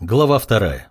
Глава вторая.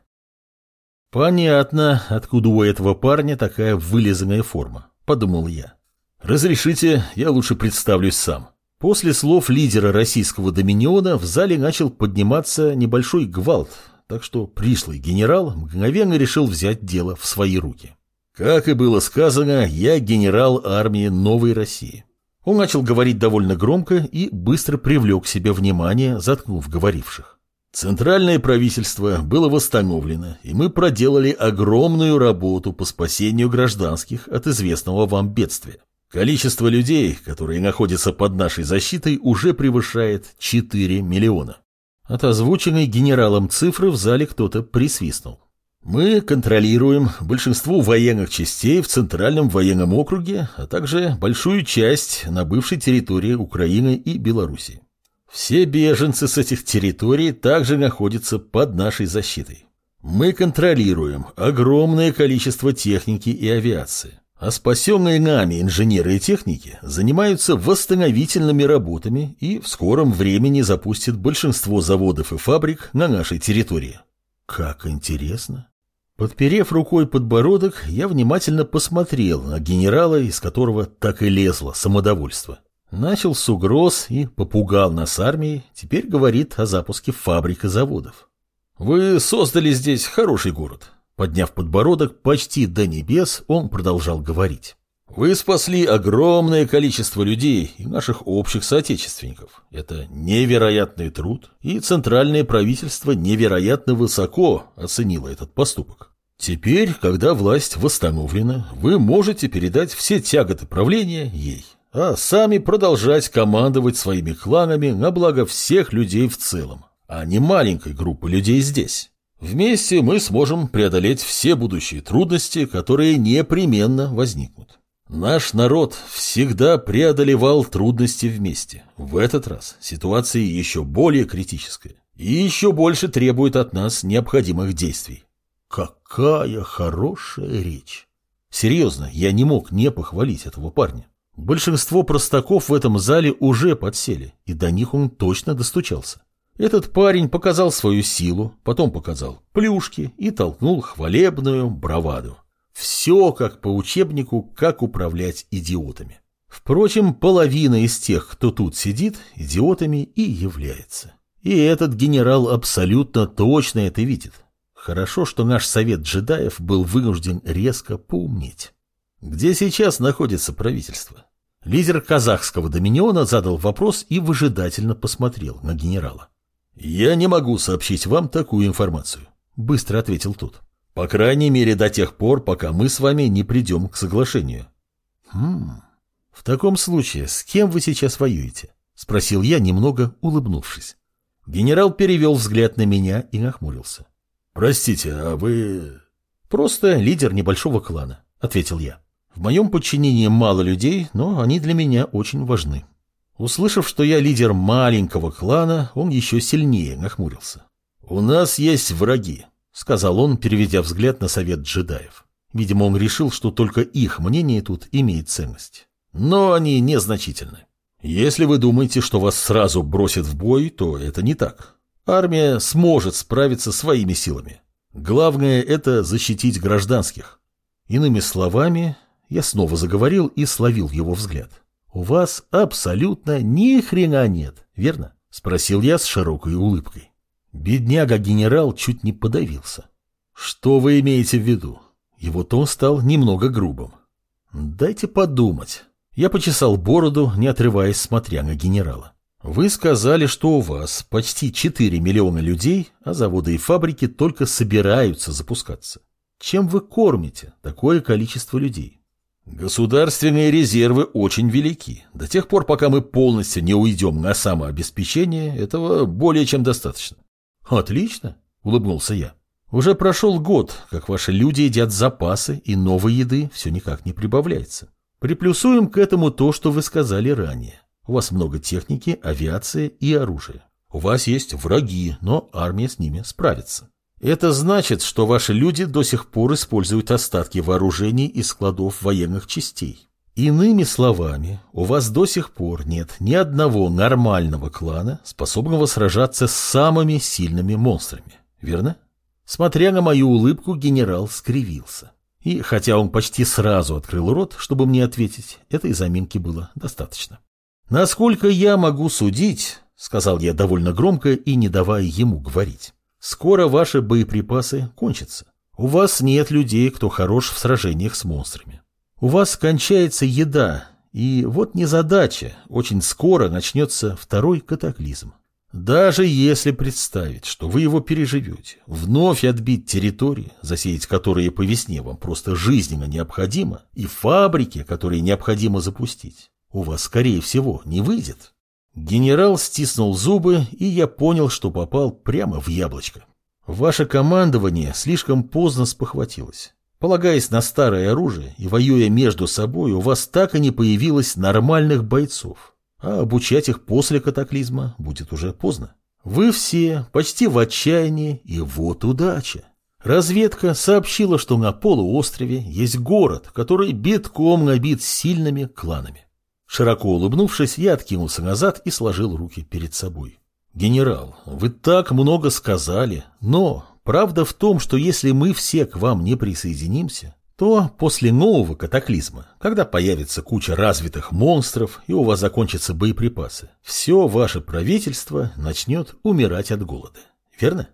Понятно, откуда у этого парня такая вылизанная форма, подумал я. Разрешите, я лучше представлюсь сам. После слов лидера российского доминиона в зале начал подниматься небольшой гвалт, так что пришлый генерал мгновенно решил взять дело в свои руки. Как и было сказано, я генерал армии Новой России. Он начал говорить довольно громко и быстро привлек к себе внимание, заткнув говоривших. Центральное правительство было восстановлено, и мы проделали огромную работу по спасению гражданских от известного вам бедствия. Количество людей, которые находятся под нашей защитой, уже превышает 4 миллиона. От озвученной генералом цифры в зале кто-то присвистнул. Мы контролируем большинство военных частей в Центральном военном округе, а также большую часть на бывшей территории Украины и Белоруссии. Все беженцы с этих территорий также находятся под нашей защитой. Мы контролируем огромное количество техники и авиации, а спасенные нами инженеры и техники занимаются восстановительными работами и в скором времени запустят большинство заводов и фабрик на нашей территории. Как интересно. Подперев рукой подбородок, я внимательно посмотрел на генерала, из которого так и лезло самодовольство. Начал с угроз и попугал нас армией, теперь говорит о запуске фабрик и заводов. Вы создали здесь хороший город. Подняв подбородок почти до небес, он продолжал говорить. Вы спасли огромное количество людей и наших общих соотечественников. Это невероятный труд, и центральное правительство невероятно высоко оценило этот поступок. Теперь, когда власть восстановлена, вы можете передать все тяготы правления ей а сами продолжать командовать своими кланами на благо всех людей в целом, а не маленькой группы людей здесь. Вместе мы сможем преодолеть все будущие трудности, которые непременно возникнут. Наш народ всегда преодолевал трудности вместе. В этот раз ситуация еще более критическая и еще больше требует от нас необходимых действий. Какая хорошая речь! Серьезно, я не мог не похвалить этого парня. Большинство простаков в этом зале уже подсели, и до них он точно достучался. Этот парень показал свою силу, потом показал плюшки и толкнул хвалебную браваду. Все как по учебнику, как управлять идиотами. Впрочем, половина из тех, кто тут сидит, идиотами и является. И этот генерал абсолютно точно это видит. Хорошо, что наш совет джедаев был вынужден резко поумнеть. Где сейчас находится правительство? Лидер казахского доминиона задал вопрос и выжидательно посмотрел на генерала. «Я не могу сообщить вам такую информацию», — быстро ответил тот. «По крайней мере, до тех пор, пока мы с вами не придем к соглашению». «Хм... В таком случае, с кем вы сейчас воюете?» — спросил я, немного улыбнувшись. Генерал перевел взгляд на меня и нахмурился. «Простите, а вы...» «Просто лидер небольшого клана», — ответил я. В моем подчинении мало людей, но они для меня очень важны. Услышав, что я лидер маленького клана, он еще сильнее нахмурился. «У нас есть враги», — сказал он, переведя взгляд на совет джедаев. Видимо, он решил, что только их мнение тут имеет ценность. Но они незначительны. Если вы думаете, что вас сразу бросят в бой, то это не так. Армия сможет справиться своими силами. Главное – это защитить гражданских. Иными словами, я снова заговорил и словил его взгляд. «У вас абсолютно ни хрена нет, верно?» — спросил я с широкой улыбкой. Бедняга-генерал чуть не подавился. «Что вы имеете в виду?» Его тон стал немного грубым. «Дайте подумать». Я почесал бороду, не отрываясь, смотря на генерала. «Вы сказали, что у вас почти 4 миллиона людей, а заводы и фабрики только собираются запускаться. Чем вы кормите такое количество людей?» Государственные резервы очень велики. До тех пор, пока мы полностью не уйдем на самообеспечение, этого более чем достаточно. Отлично, улыбнулся я. Уже прошел год, как ваши люди едят запасы, и новой еды все никак не прибавляется. Приплюсуем к этому то, что вы сказали ранее. У вас много техники, авиации и оружия. У вас есть враги, но армия с ними справится. Это значит, что ваши люди до сих пор используют остатки вооружений из складов военных частей. Иными словами, у вас до сих пор нет ни одного нормального клана, способного сражаться с самыми сильными монстрами. верно? Смотря на мою улыбку, генерал скривился. И хотя он почти сразу открыл рот, чтобы мне ответить, этой заминки было достаточно. «Насколько я могу судить», — сказал я довольно громко и не давая ему говорить, — «скоро ваши боеприпасы кончатся. У вас нет людей, кто хорош в сражениях с монстрами. У вас кончается еда, и вот незадача, очень скоро начнется второй катаклизм. Даже если представить, что вы его переживете, вновь отбить территории, засеять которые по весне вам просто жизненно необходимо, и фабрики, которые необходимо запустить, у вас, скорее всего, не выйдет. Генерал стиснул зубы, и я понял, что попал прямо в яблочко. Ваше командование слишком поздно спохватилось. Полагаясь на старое оружие и воюя между собой, у вас так и не появилось нормальных бойцов а обучать их после катаклизма будет уже поздно. Вы все почти в отчаянии, и вот удача. Разведка сообщила, что на полуострове есть город, который битком набит сильными кланами. Широко улыбнувшись, я откинулся назад и сложил руки перед собой. «Генерал, вы так много сказали, но правда в том, что если мы все к вам не присоединимся, то после нового катаклизма, когда появится куча развитых монстров и у вас закончатся боеприпасы, все ваше правительство начнет умирать от голода. Верно?